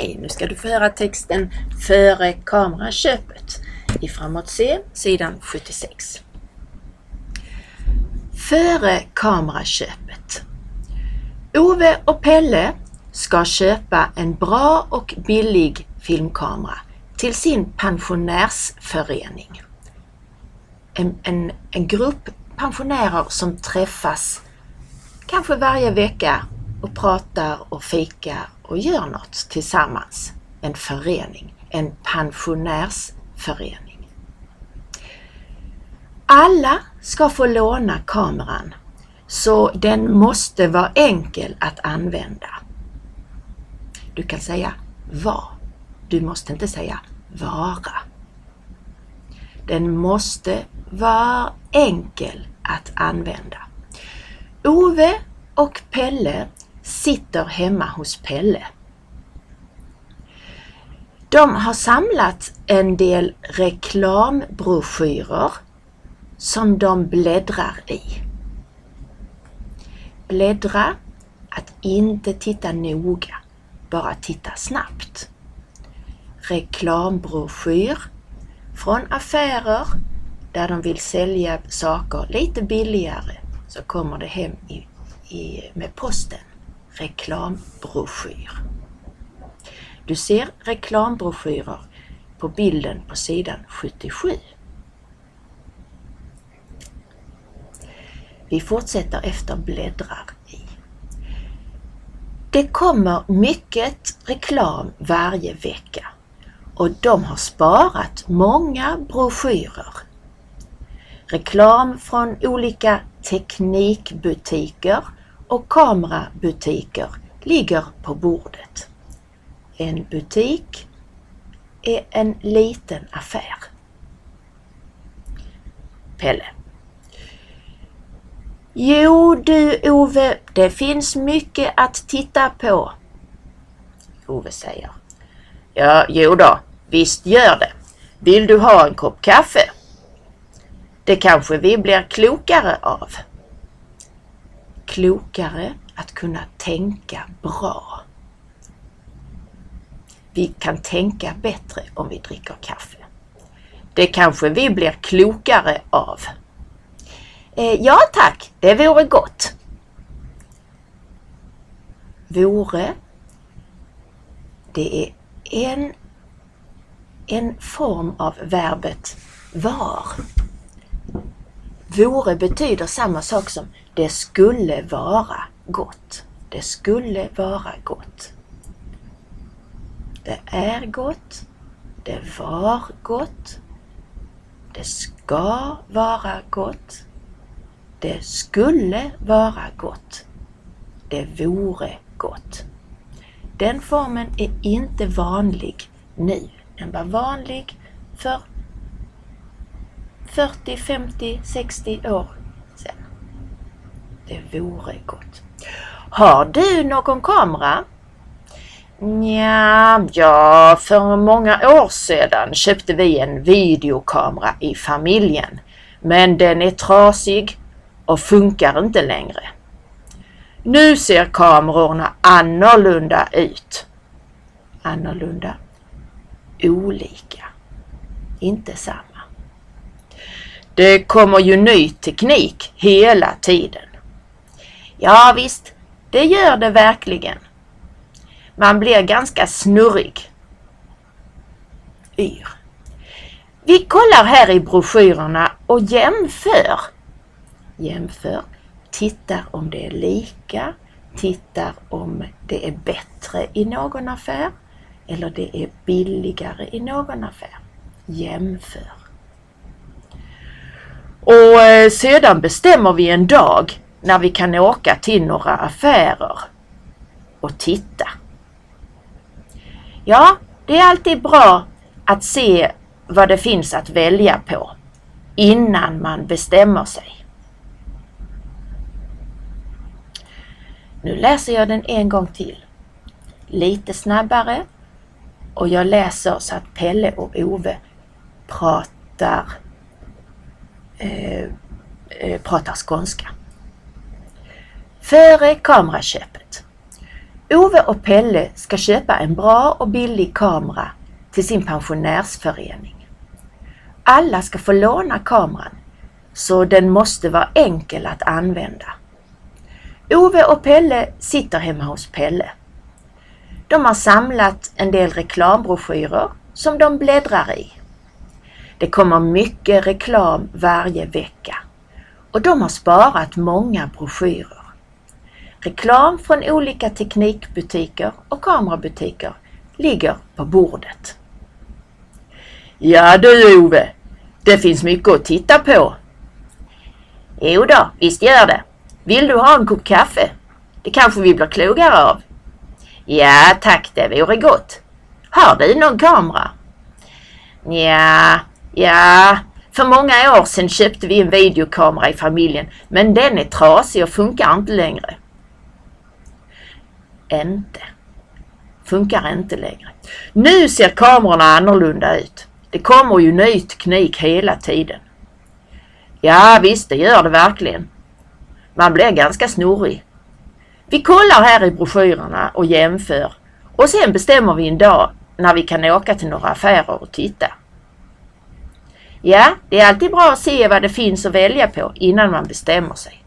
Hej! nu ska du få höra texten före kameraköpet i Framåt C, sidan 76. Före kameraköpet. Ove och Pelle ska köpa en bra och billig filmkamera till sin pensionärsförening. En, en, en grupp pensionärer som träffas kanske varje vecka och pratar och fikar och gör något tillsammans. En förening, en pensionärsförening. Alla ska få låna kameran så den måste vara enkel att använda. Du kan säga var. Du måste inte säga vara. Den måste vara enkel att använda. Ove och Pelle sitter hemma hos Pelle. De har samlat en del reklambroschyrer som de bläddrar i. Bläddra, att inte titta noga, bara titta snabbt. Reklambroschyr från affärer där de vill sälja saker lite billigare så kommer det hem i, i, med posten. Reklambroschyr. Du ser reklambroschyrer på bilden på sidan 77. Vi fortsätter efter bläddrar i. Det kommer mycket reklam varje vecka och de har sparat många broschyrer. Reklam från olika teknikbutiker och kamerabutiker ligger på bordet. En butik är en liten affär. Pelle. Jo du Ove, det finns mycket att titta på. Ove säger. Ja, jo då, visst gör det. Vill du ha en kopp kaffe? Det kanske vi blir klokare av. Klokare att kunna tänka bra. Vi kan tänka bättre om vi dricker kaffe. Det kanske vi blir klokare av. Eh, ja tack, det vore gott. Vore, det är en, en form av verbet var. Vore betyder samma sak som det skulle vara gott. Det skulle vara gott. Det är gott. Det var gott. Det ska vara gott. Det skulle vara gott. Det vore gott. Den formen är inte vanlig nu. Den var vanlig för 40, 50, 60 år sedan. Det vore gott. Har du någon kamera? Nja, ja, för många år sedan köpte vi en videokamera i familjen. Men den är trasig och funkar inte längre. Nu ser kamerorna annorlunda ut. Annorlunda. Olika. Inte samma. Det kommer ju ny teknik hela tiden. Ja visst, det gör det verkligen. Man blir ganska snurrig. Yr. Vi kollar här i broschyrerna och jämför. Jämför. Tittar om det är lika. Tittar om det är bättre i någon affär. Eller det är billigare i någon affär. Jämför. Och eh, sedan bestämmer vi en dag när vi kan åka till några affärer och titta. Ja, det är alltid bra att se vad det finns att välja på innan man bestämmer sig. Nu läser jag den en gång till. Lite snabbare och jag läser så att Pelle och Ove pratar, Eh, eh, pratar skånska. Före kameraköpet. Ove och Pelle ska köpa en bra och billig kamera till sin pensionärsförening. Alla ska få låna kameran så den måste vara enkel att använda. Ove och Pelle sitter hemma hos Pelle. De har samlat en del reklambroschyrer som de bläddrar i. Det kommer mycket reklam varje vecka och de har sparat många broschyrer. Reklam från olika teknikbutiker och kamerabutiker ligger på bordet. Ja du Ove, det finns mycket att titta på. Jo då, visst gör det. Vill du ha en kopp kaffe? Det kanske vi blir klokare av. Ja tack, det vore gott. Har du någon kamera? Ja, ja, för många år sedan köpte vi en videokamera i familjen men den är trasig och funkar inte längre. Inte. Funkar inte längre. Nu ser kamerorna annorlunda ut. Det kommer ju ny teknik hela tiden. Ja visst, det gör det verkligen. Man blir ganska snurrig. Vi kollar här i broschyrerna och jämför och sen bestämmer vi en dag när vi kan åka till några affärer och titta. Ja, det är alltid bra att se vad det finns att välja på innan man bestämmer sig.